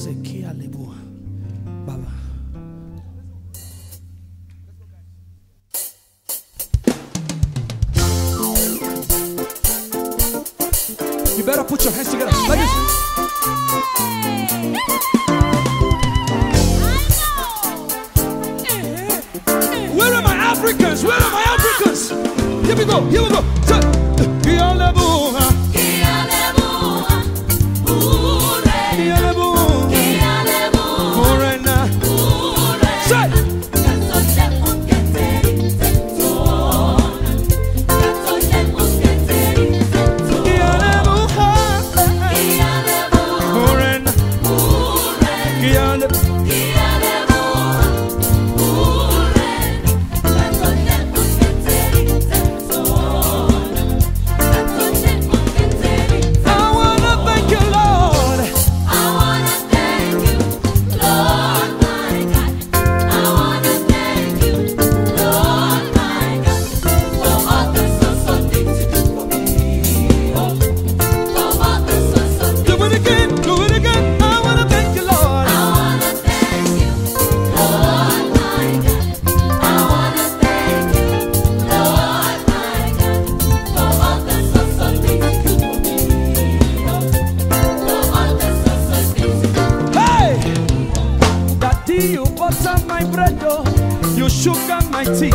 Zekia Lebua. Baba. You better put your hands together like this. Where are my Africans? Where are my Africans? Here we go. Here we go. my bread, oh. You sugar my tea.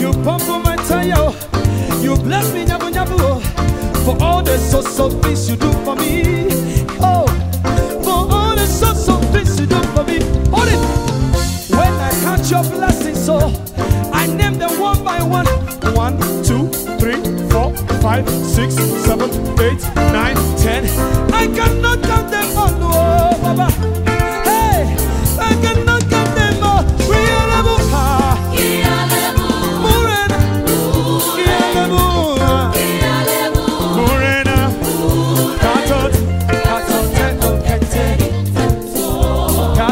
You pump my tire, oh. You bless me, nyabu nyabu, oh. For all the so so things you do for me, oh. For all the so so things you do for me, hold it. When I count your blessings, oh, I name them one by one. One, two, three, four, five, six, seven, eight, nine, ten. I cannot count them all, oh, Baba.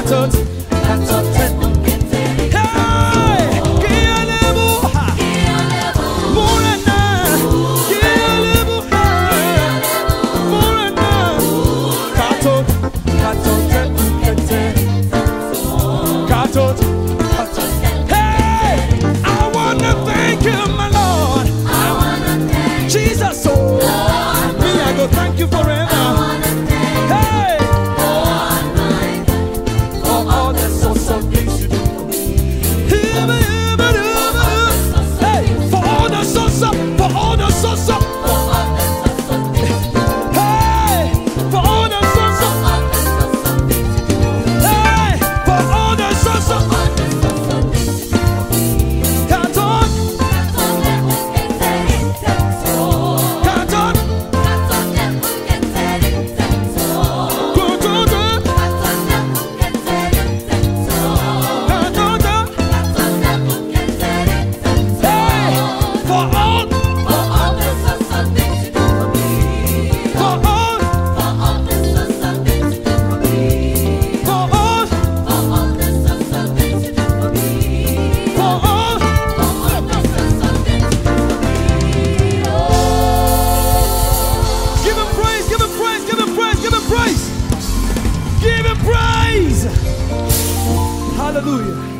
touch Hallelujah.